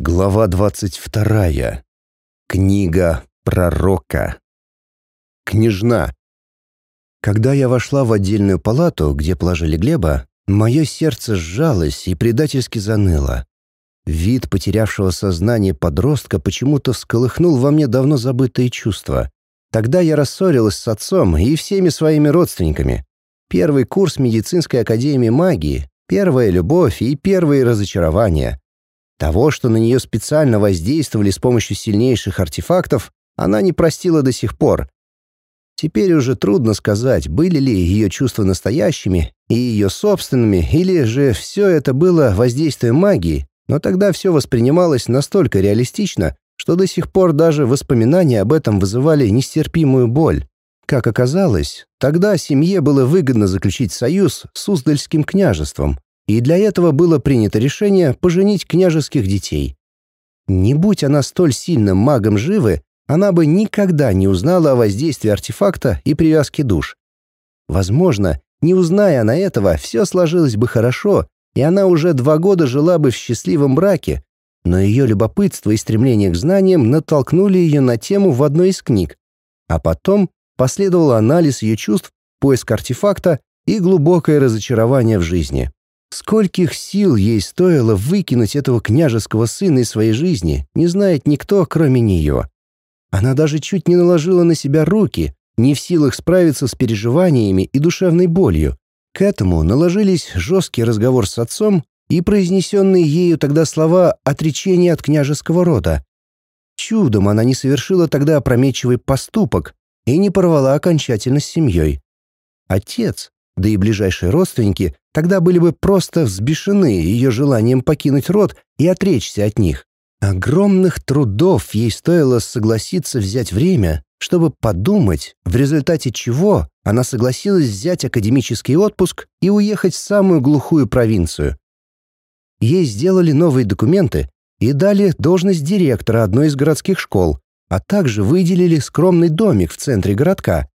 Глава двадцать вторая. Книга пророка. Княжна. Когда я вошла в отдельную палату, где положили Глеба, мое сердце сжалось и предательски заныло. Вид потерявшего сознание подростка почему-то всколыхнул во мне давно забытые чувства. Тогда я рассорилась с отцом и всеми своими родственниками. Первый курс медицинской академии магии, первая любовь и первые разочарования — того, что на нее специально воздействовали с помощью сильнейших артефактов, она не простила до сих пор. Теперь уже трудно сказать, были ли ее чувства настоящими и ее собственными, или же все это было воздействием магии, но тогда все воспринималось настолько реалистично, что до сих пор даже воспоминания об этом вызывали нестерпимую боль. Как оказалось, тогда семье было выгодно заключить союз с Уздальским княжеством, и для этого было принято решение поженить княжеских детей. Не будь она столь сильным магом живы, она бы никогда не узнала о воздействии артефакта и привязке душ. Возможно, не узная она этого, все сложилось бы хорошо, и она уже два года жила бы в счастливом браке, но ее любопытство и стремление к знаниям натолкнули ее на тему в одной из книг, а потом последовал анализ ее чувств, поиск артефакта и глубокое разочарование в жизни. Скольких сил ей стоило выкинуть этого княжеского сына из своей жизни, не знает никто, кроме нее. Она даже чуть не наложила на себя руки, не в силах справиться с переживаниями и душевной болью. К этому наложились жесткий разговор с отцом и произнесенные ею тогда слова отречения от княжеского рода. Чудом она не совершила тогда опрометчивый поступок и не порвала окончательно с семьей. Отец, да и ближайшие родственники тогда были бы просто взбешены ее желанием покинуть род и отречься от них. Огромных трудов ей стоило согласиться взять время, чтобы подумать, в результате чего она согласилась взять академический отпуск и уехать в самую глухую провинцию. Ей сделали новые документы и дали должность директора одной из городских школ, а также выделили скромный домик в центре городка,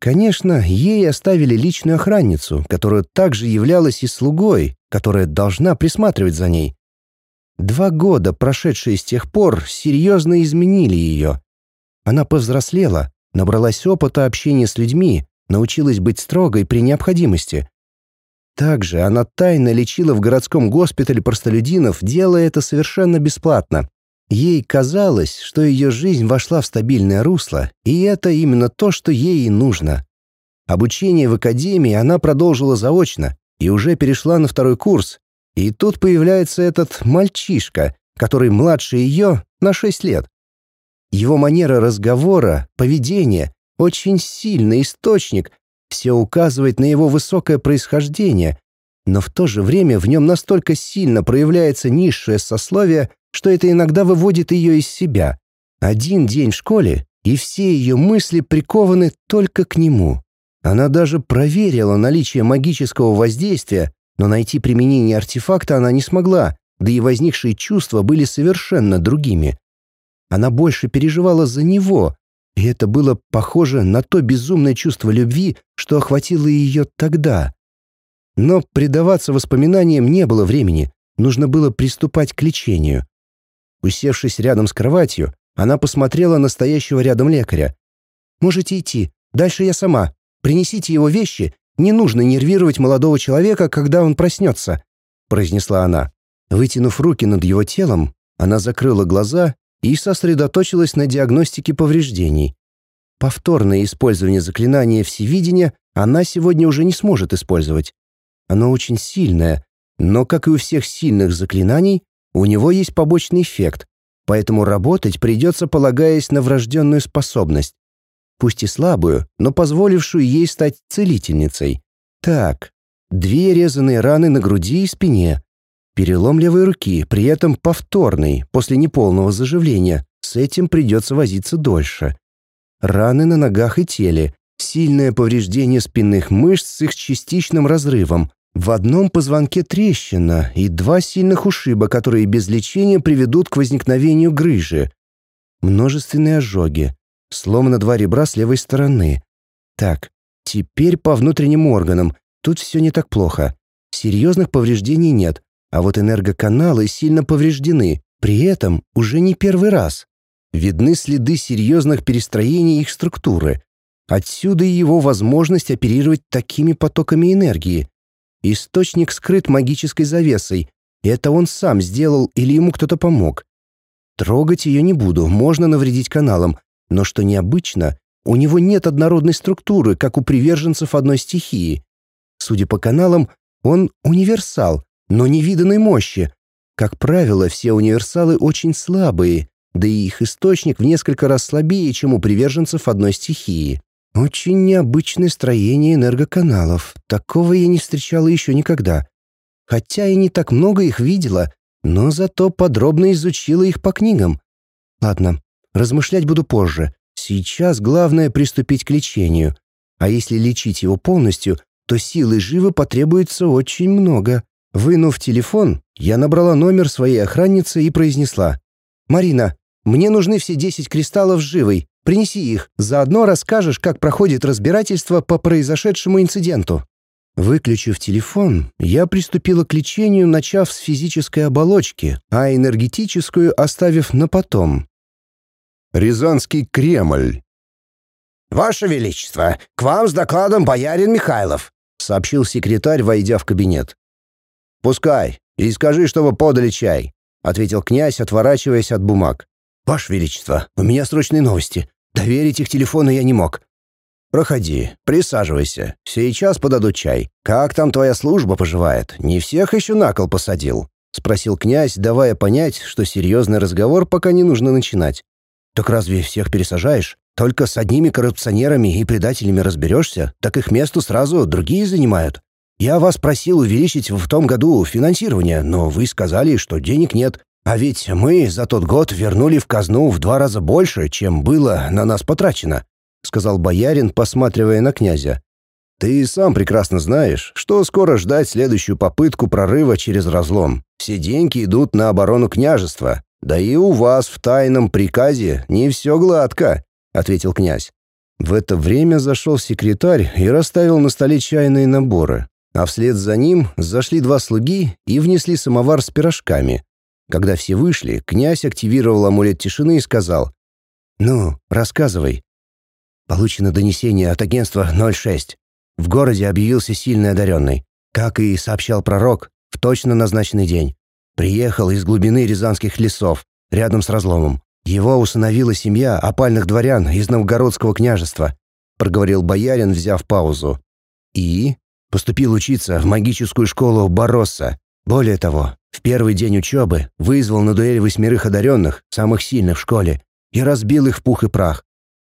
Конечно, ей оставили личную охранницу, которая также являлась и слугой, которая должна присматривать за ней. Два года, прошедшие с тех пор, серьезно изменили ее. Она повзрослела, набралась опыта общения с людьми, научилась быть строгой при необходимости. Также она тайно лечила в городском госпитале простолюдинов, делая это совершенно бесплатно. Ей казалось, что ее жизнь вошла в стабильное русло, и это именно то, что ей и нужно. Обучение в академии она продолжила заочно и уже перешла на второй курс. И тут появляется этот мальчишка, который младше ее на 6 лет. Его манера разговора, поведение, очень сильный источник, все указывает на его высокое происхождение, но в то же время в нем настолько сильно проявляется низшее сословие, что это иногда выводит ее из себя. Один день в школе, и все ее мысли прикованы только к нему. Она даже проверила наличие магического воздействия, но найти применение артефакта она не смогла, да и возникшие чувства были совершенно другими. Она больше переживала за него, и это было похоже на то безумное чувство любви, что охватило ее тогда. Но предаваться воспоминаниям не было времени, нужно было приступать к лечению. Усевшись рядом с кроватью, она посмотрела на стоящего рядом лекаря. «Можете идти. Дальше я сама. Принесите его вещи. Не нужно нервировать молодого человека, когда он проснется», — произнесла она. Вытянув руки над его телом, она закрыла глаза и сосредоточилась на диагностике повреждений. Повторное использование заклинания всевидения она сегодня уже не сможет использовать. Оно очень сильное, но, как и у всех сильных заклинаний, у него есть побочный эффект, поэтому работать придется, полагаясь на врожденную способность. Пусть и слабую, но позволившую ей стать целительницей. Так, две резаные раны на груди и спине. Перелом левой руки, при этом повторный, после неполного заживления. С этим придется возиться дольше. Раны на ногах и теле. Сильное повреждение спинных мышц с их частичным разрывом. В одном позвонке трещина и два сильных ушиба, которые без лечения приведут к возникновению грыжи. Множественные ожоги. Сломано два ребра с левой стороны. Так, теперь по внутренним органам. Тут все не так плохо. Серьезных повреждений нет, а вот энергоканалы сильно повреждены, При этом уже не первый раз. Видны следы серьезных перестроений их структуры. Отсюда и его возможность оперировать такими потоками энергии. Источник скрыт магической завесой. Это он сам сделал или ему кто-то помог. Трогать ее не буду, можно навредить каналам. Но что необычно, у него нет однородной структуры, как у приверженцев одной стихии. Судя по каналам, он универсал, но невиданной мощи. Как правило, все универсалы очень слабые, да и их источник в несколько раз слабее, чем у приверженцев одной стихии. Очень необычное строение энергоканалов. Такого я не встречала еще никогда. Хотя и не так много их видела, но зато подробно изучила их по книгам. Ладно, размышлять буду позже. Сейчас главное приступить к лечению. А если лечить его полностью, то силы живы потребуется очень много. Вынув телефон, я набрала номер своей охранницы и произнесла. «Марина, мне нужны все 10 кристаллов живой. Принеси их. Заодно расскажешь, как проходит разбирательство по произошедшему инциденту». Выключив телефон, я приступила к лечению, начав с физической оболочки, а энергетическую оставив на потом. Рязанский Кремль. «Ваше Величество, к вам с докладом боярин Михайлов», — сообщил секретарь, войдя в кабинет. «Пускай, и скажи, чтобы подали чай», — ответил князь, отворачиваясь от бумаг. «Ваше Величество, у меня срочные новости. Доверить их телефону я не мог». «Проходи, присаживайся. Сейчас подадут чай. Как там твоя служба поживает? Не всех еще на кол посадил?» — спросил князь, давая понять, что серьезный разговор пока не нужно начинать. «Так разве всех пересажаешь? Только с одними коррупционерами и предателями разберешься, так их месту сразу другие занимают. Я вас просил увеличить в том году финансирование, но вы сказали, что денег нет. А ведь мы за тот год вернули в казну в два раза больше, чем было на нас потрачено», — сказал боярин, посматривая на князя. «Ты сам прекрасно знаешь, что скоро ждать следующую попытку прорыва через разлом. Все деньги идут на оборону княжества. Да и у вас в тайном приказе не все гладко», — ответил князь. В это время зашел секретарь и расставил на столе чайные наборы а вслед за ним зашли два слуги и внесли самовар с пирожками. Когда все вышли, князь активировал амулет тишины и сказал «Ну, рассказывай». Получено донесение от агентства 06. В городе объявился сильный одаренный. Как и сообщал пророк, в точно назначенный день. Приехал из глубины рязанских лесов, рядом с разломом. Его усыновила семья опальных дворян из Новгородского княжества, проговорил боярин, взяв паузу. И Поступил учиться в магическую школу Баросса. Более того, в первый день учебы вызвал на дуэль восьмерых одаренных, самых сильных в школе, и разбил их в пух и прах.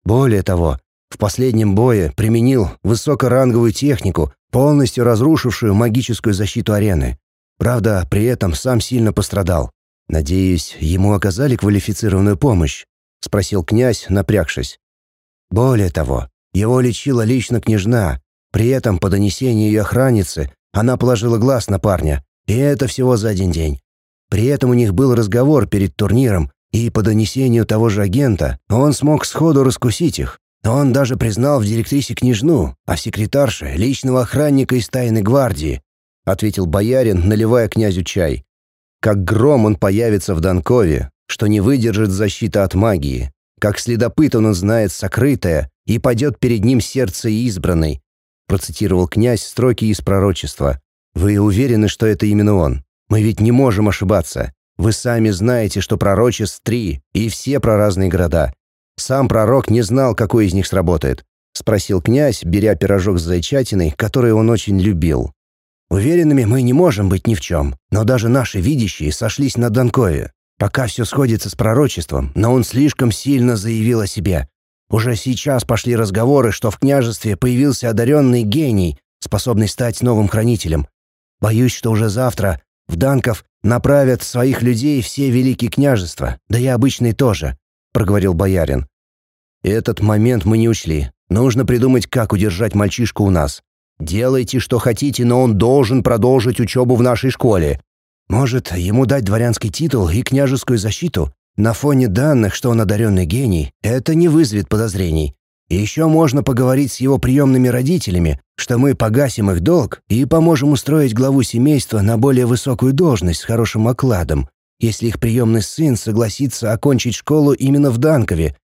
Более того, в последнем бое применил высокоранговую технику, полностью разрушившую магическую защиту арены. Правда, при этом сам сильно пострадал. Надеюсь, ему оказали квалифицированную помощь, спросил князь, напрягшись. Более того, его лечила лично княжна, при этом, по донесению ее охранницы, она положила глаз на парня, и это всего за один день. При этом у них был разговор перед турниром, и по донесению того же агента он смог сходу раскусить их. Он даже признал в директрисе княжну, а в секретарше — личного охранника из тайной гвардии, — ответил боярин, наливая князю чай. Как гром он появится в Донкове, что не выдержит защиты от магии. Как следопыт он узнает сокрытое и падет перед ним сердце избранной, процитировал князь строки из пророчества. «Вы уверены, что это именно он? Мы ведь не можем ошибаться. Вы сами знаете, что пророчеств три, и все про разные города. Сам пророк не знал, какой из них сработает», — спросил князь, беря пирожок с зайчатиной, который он очень любил. «Уверенными мы не можем быть ни в чем, но даже наши видящие сошлись на Донкове. Пока все сходится с пророчеством, но он слишком сильно заявил о себе. Уже сейчас пошли разговоры, что в княжестве появился одаренный гений, способный стать новым хранителем. Боюсь, что уже завтра в Данков направят своих людей все великие княжества, да и обычные тоже», — проговорил боярин. «Этот момент мы не учли. Нужно придумать, как удержать мальчишку у нас. Делайте, что хотите, но он должен продолжить учебу в нашей школе. Может, ему дать дворянский титул и княжескую защиту? На фоне данных, что он одаренный гений, это не вызовет подозрений. Еще можно поговорить с его приемными родителями, что мы погасим их долг и поможем устроить главу семейства на более высокую должность с хорошим окладом. если их приемный сын согласится окончить школу именно в Данкове.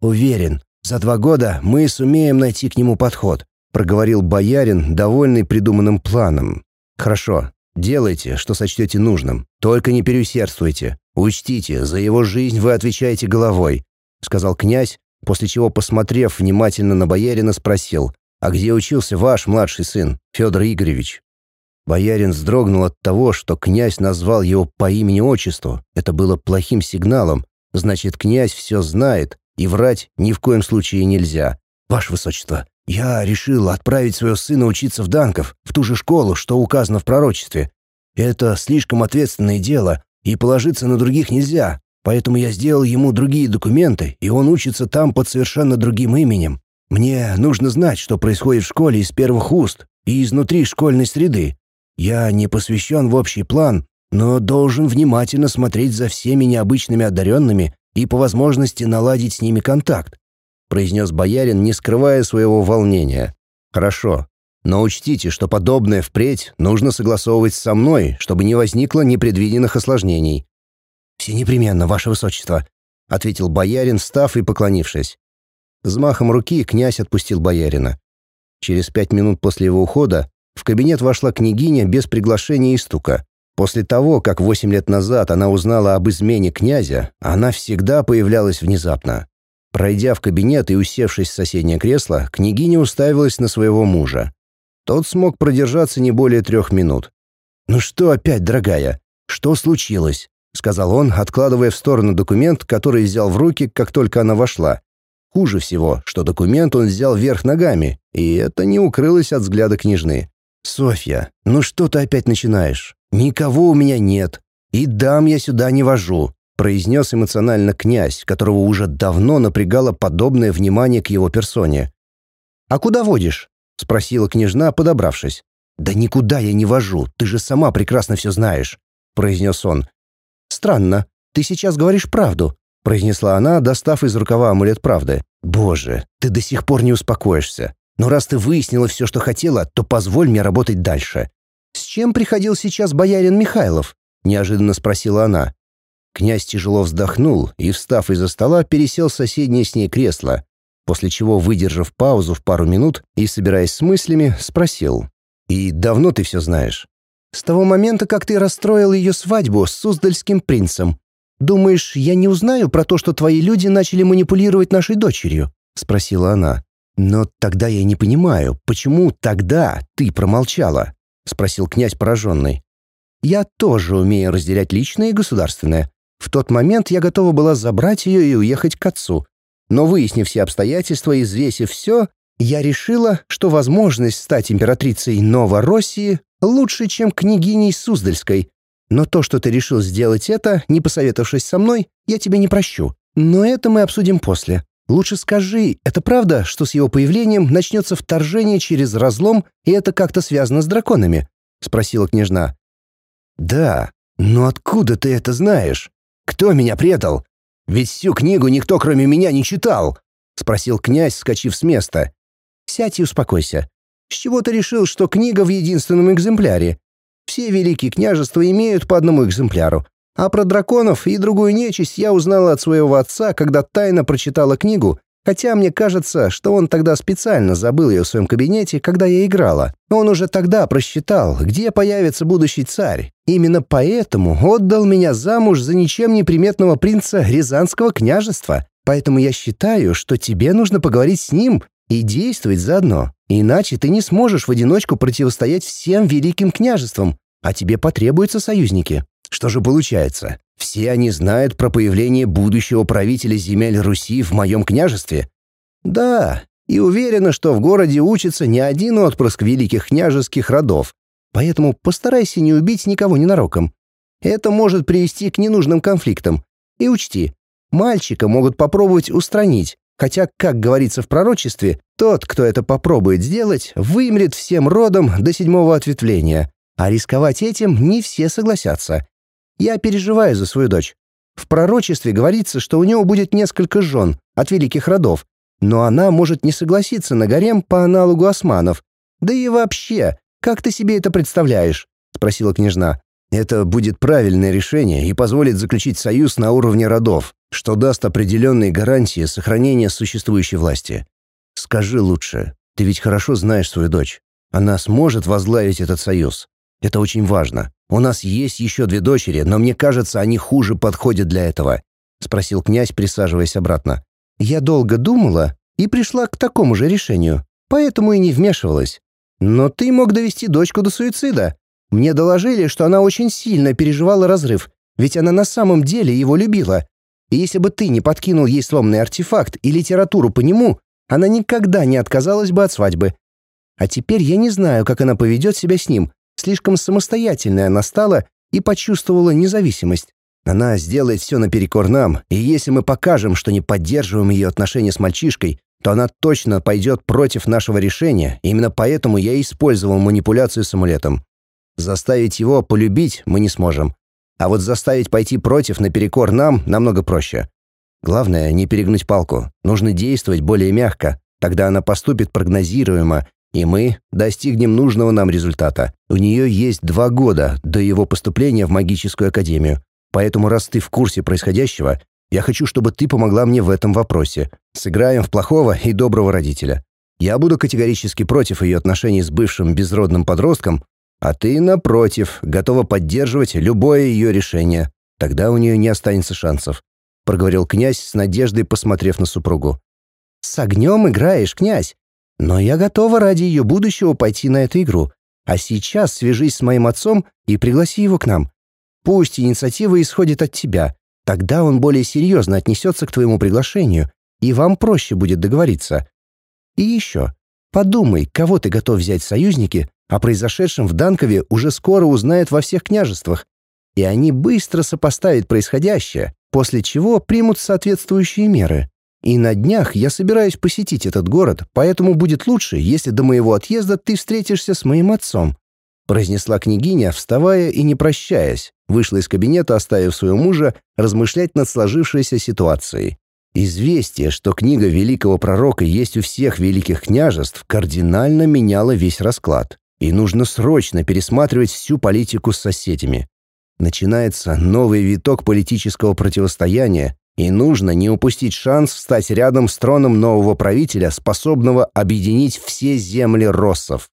Уверен, за два года мы сумеем найти к нему подход», — проговорил боярин, довольный придуманным планом. «Хорошо, делайте, что сочтете нужным, только не переусердствуйте. Учтите, за его жизнь вы отвечаете головой», — сказал князь, после чего, посмотрев внимательно на боярина, спросил, «А где учился ваш младший сын, Федор Игоревич?» Боярин вздрогнул от того, что князь назвал его по имени-отчеству. Это было плохим сигналом. Значит, князь все знает, и врать ни в коем случае нельзя. «Ваше Высочество, я решил отправить своего сына учиться в Данков, в ту же школу, что указано в пророчестве. Это слишком ответственное дело, и положиться на других нельзя. Поэтому я сделал ему другие документы, и он учится там под совершенно другим именем. Мне нужно знать, что происходит в школе из первых уст и изнутри школьной среды. Я не посвящен в общий план, но должен внимательно смотреть за всеми необычными одаренными и по возможности наладить с ними контакт», произнес боярин, не скрывая своего волнения. «Хорошо, но учтите, что подобное впредь нужно согласовывать со мной, чтобы не возникло непредвиденных осложнений. «Все непременно, ваше высочество», — ответил боярин, встав и поклонившись. Взмахом руки князь отпустил боярина. Через пять минут после его ухода в кабинет вошла княгиня без приглашения и стука. После того, как восемь лет назад она узнала об измене князя, она всегда появлялась внезапно. Пройдя в кабинет и усевшись в соседнее кресло, княгиня уставилась на своего мужа. Тот смог продержаться не более трех минут. «Ну что опять, дорогая? Что случилось?» — сказал он, откладывая в сторону документ, который взял в руки, как только она вошла. Хуже всего, что документ он взял вверх ногами, и это не укрылось от взгляда княжны. «Софья, ну что ты опять начинаешь? Никого у меня нет. И дам я сюда не вожу», — произнес эмоционально князь, которого уже давно напрягало подобное внимание к его персоне. «А куда водишь?» — спросила княжна, подобравшись. «Да никуда я не вожу, ты же сама прекрасно все знаешь», — произнес он, «Странно, ты сейчас говоришь правду», — произнесла она, достав из рукава амулет правды. «Боже, ты до сих пор не успокоишься. Но раз ты выяснила все, что хотела, то позволь мне работать дальше». «С чем приходил сейчас боярин Михайлов?» — неожиданно спросила она. Князь тяжело вздохнул и, встав из-за стола, пересел в соседнее с ней кресло, после чего, выдержав паузу в пару минут и собираясь с мыслями, спросил. «И давно ты все знаешь?» С того момента, как ты расстроил ее свадьбу с Суздальским принцем. Думаешь, я не узнаю про то, что твои люди начали манипулировать нашей дочерью?» — спросила она. «Но тогда я не понимаю, почему тогда ты промолчала?» — спросил князь пораженный. «Я тоже умею разделять личное и государственное. В тот момент я готова была забрать ее и уехать к отцу. Но выяснив все обстоятельства и взвесив все, я решила, что возможность стать императрицей Новороссии лучше, чем княгиней Суздальской. Но то, что ты решил сделать это, не посоветовавшись со мной, я тебе не прощу. Но это мы обсудим после. Лучше скажи, это правда, что с его появлением начнется вторжение через разлом, и это как-то связано с драконами?» — спросила княжна. «Да, но откуда ты это знаешь? Кто меня предал? Ведь всю книгу никто, кроме меня, не читал!» — спросил князь, скачив с места. «Сядь и успокойся. С чего ты решил, что книга в единственном экземпляре? Все великие княжества имеют по одному экземпляру. А про драконов и другую нечисть я узнала от своего отца, когда тайно прочитала книгу, хотя мне кажется, что он тогда специально забыл ее в своем кабинете, когда я играла. Он уже тогда просчитал, где появится будущий царь. Именно поэтому отдал меня замуж за ничем не приметного принца Рязанского княжества. Поэтому я считаю, что тебе нужно поговорить с ним и действовать заодно. Иначе ты не сможешь в одиночку противостоять всем великим княжествам, а тебе потребуются союзники. Что же получается? Все они знают про появление будущего правителя земель Руси в моем княжестве? Да, и уверена, что в городе учится не один отпрыск великих княжеских родов. Поэтому постарайся не убить никого ненароком. Это может привести к ненужным конфликтам. И учти, мальчика могут попробовать устранить, Хотя, как говорится в пророчестве, тот, кто это попробует сделать, вымрет всем родом до седьмого ответвления, а рисковать этим не все согласятся. Я переживаю за свою дочь. В пророчестве говорится, что у него будет несколько жен от великих родов, но она может не согласиться на гарем по аналогу османов. Да и вообще, как ты себе это представляешь? спросила княжна. Это будет правильное решение и позволит заключить союз на уровне родов, что даст определенные гарантии сохранения существующей власти. Скажи лучше, ты ведь хорошо знаешь свою дочь. Она сможет возглавить этот союз. Это очень важно. У нас есть еще две дочери, но мне кажется, они хуже подходят для этого», — спросил князь, присаживаясь обратно. «Я долго думала и пришла к такому же решению, поэтому и не вмешивалась. Но ты мог довести дочку до суицида. Мне доложили, что она очень сильно переживала разрыв, ведь она на самом деле его любила. И если бы ты не подкинул ей сломанный артефакт и литературу по нему, она никогда не отказалась бы от свадьбы. А теперь я не знаю, как она поведет себя с ним. Слишком самостоятельная она стала и почувствовала независимость. Она сделает все наперекор нам, и если мы покажем, что не поддерживаем ее отношения с мальчишкой, то она точно пойдет против нашего решения, именно поэтому я использовал манипуляцию с амулетом. Заставить его полюбить мы не сможем. А вот заставить пойти против наперекор нам намного проще. Главное, не перегнуть палку. Нужно действовать более мягко. Тогда она поступит прогнозируемо, и мы достигнем нужного нам результата. У нее есть два года до его поступления в магическую академию. Поэтому, раз ты в курсе происходящего, я хочу, чтобы ты помогла мне в этом вопросе. Сыграем в плохого и доброго родителя. Я буду категорически против ее отношений с бывшим безродным подростком, а ты, напротив, готова поддерживать любое ее решение. Тогда у нее не останется шансов», — проговорил князь с надеждой, посмотрев на супругу. «С огнем играешь, князь. Но я готова ради ее будущего пойти на эту игру. А сейчас свяжись с моим отцом и пригласи его к нам. Пусть инициатива исходит от тебя. Тогда он более серьезно отнесется к твоему приглашению, и вам проще будет договориться. И еще, подумай, кого ты готов взять в союзники, о произошедшем в Данкове уже скоро узнают во всех княжествах, и они быстро сопоставят происходящее, после чего примут соответствующие меры. И на днях я собираюсь посетить этот город, поэтому будет лучше, если до моего отъезда ты встретишься с моим отцом произнесла княгиня, вставая и не прощаясь, вышла из кабинета, оставив своего мужа размышлять над сложившейся ситуацией. Известие, что книга великого пророка есть у всех великих княжеств, кардинально меняло весь расклад, и нужно срочно пересматривать всю политику с соседями. Начинается новый виток политического противостояния, и нужно не упустить шанс встать рядом с троном нового правителя, способного объединить все земли россов.